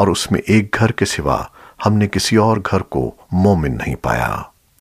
और उसमें एक घर के सिवा हमने किसी और घर को मोमिन नहीं पाया।